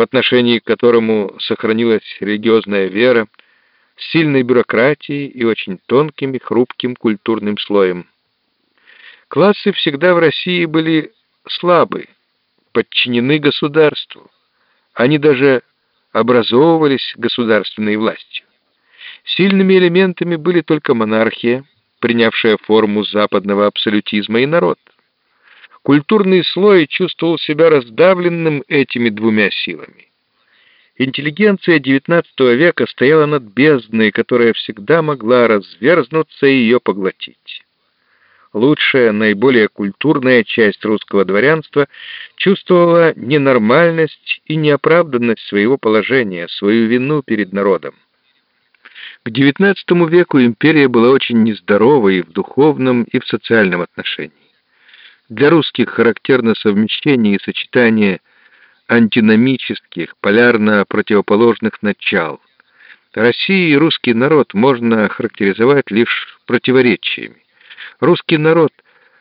в отношении к которому сохранилась религиозная вера, с сильной бюрократией и очень тонким и хрупким культурным слоем. Классы всегда в России были слабы, подчинены государству. Они даже образовывались государственной властью. Сильными элементами были только монархия, принявшая форму западного абсолютизма, и народ. Культурный слой чувствовал себя раздавленным этими двумя силами. Интеллигенция XIX века стояла над бездной, которая всегда могла разверзнуться и ее поглотить. Лучшая, наиболее культурная часть русского дворянства чувствовала ненормальность и неоправданность своего положения, свою вину перед народом. К XIX веку империя была очень нездоровой и в духовном, и в социальном отношении. Для русских характерно совмещение и сочетание антиномических, полярно противоположных начал. Россию и русский народ можно характеризовать лишь противоречиями. Русский народ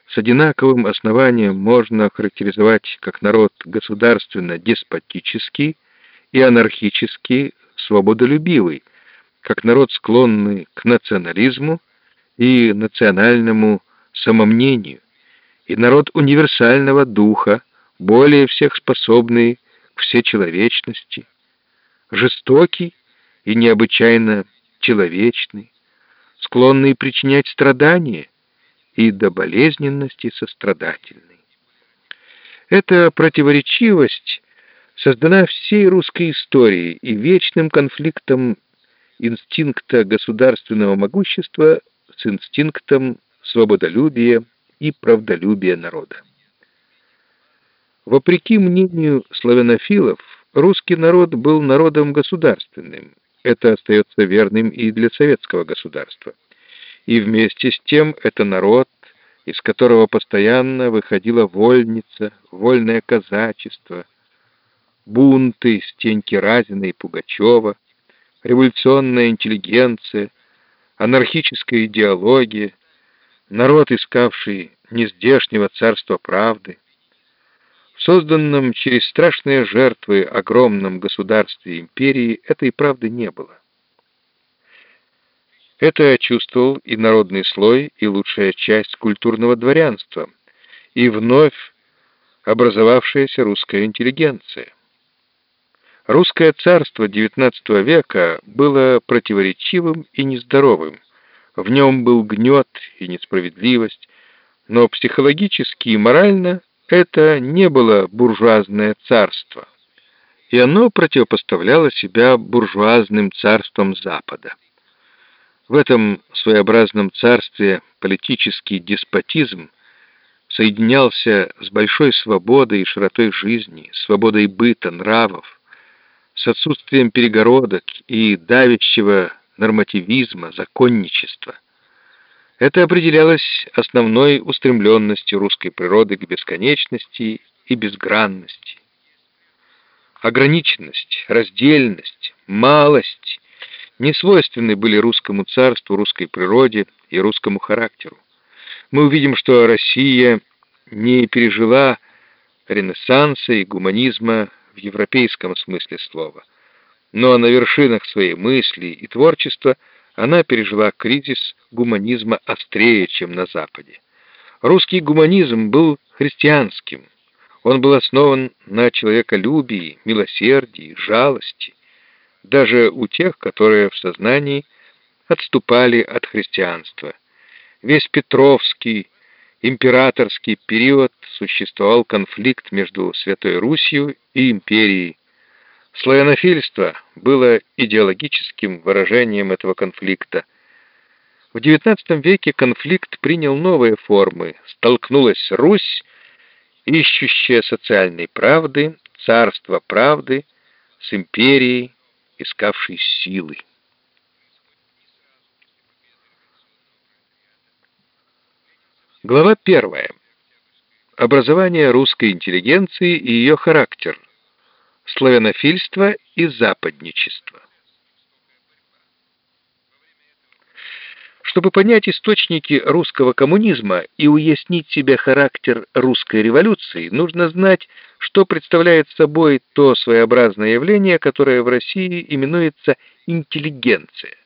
с одинаковым основанием можно характеризовать как народ государственно-деспотический и анархический, свободолюбивый, как народ, склонный к национализму и национальному самомнению, и народ универсального духа, более всех способный к всечеловечности, жестокий и необычайно человечный, склонный причинять страдания и до болезненности сострадательный. Эта противоречивость создана всей русской историей и вечным конфликтом инстинкта государственного могущества с инстинктом свободолюбия и правдолюбия народа. Вопреки мнению славянофилов, русский народ был народом государственным. Это остается верным и для советского государства. И вместе с тем это народ, из которого постоянно выходила вольница, вольное казачество, бунты Стеньки Разина и Пугачева, революционная интеллигенция, анархическая идеология, народ, искавший нездешнего царства правды. В созданном через страшные жертвы огромном государстве империи этой правды не было. Это чувствовал и народный слой, и лучшая часть культурного дворянства, и вновь образовавшаяся русская интеллигенция. Русское царство XIX века было противоречивым и нездоровым. В нем был гнет и несправедливость, но психологически и морально это не было буржуазное царство, и оно противопоставляло себя буржуазным царствам Запада. В этом своеобразном царстве политический деспотизм соединялся с большой свободой и широтой жизни, свободой быта, нравов, с отсутствием перегородок и давящего нормативизма, законничества. Это определялось основной устремленностью русской природы к бесконечности и безгранности. Ограниченность, раздельность, малость не свойственны были русскому царству, русской природе и русскому характеру. Мы увидим, что Россия не пережила Ренессанса и гуманизма в европейском смысле слова. Но на вершинах своей мысли и творчества она пережила кризис гуманизма острее, чем на Западе. Русский гуманизм был христианским. Он был основан на человеколюбии, милосердии, жалости. Даже у тех, которые в сознании отступали от христианства. Весь Петровский, императорский период существовал конфликт между Святой Русью и империей. Славянофильство было идеологическим выражением этого конфликта. В XIX веке конфликт принял новые формы. Столкнулась Русь, ищущая социальной правды, царство правды, с империей, искавшей силы. Глава первая. Образование русской интеллигенции и ее характер. Славянофильство и западничество. Чтобы понять источники русского коммунизма и уяснить себе характер русской революции, нужно знать, что представляет собой то своеобразное явление, которое в России именуется интеллигенция.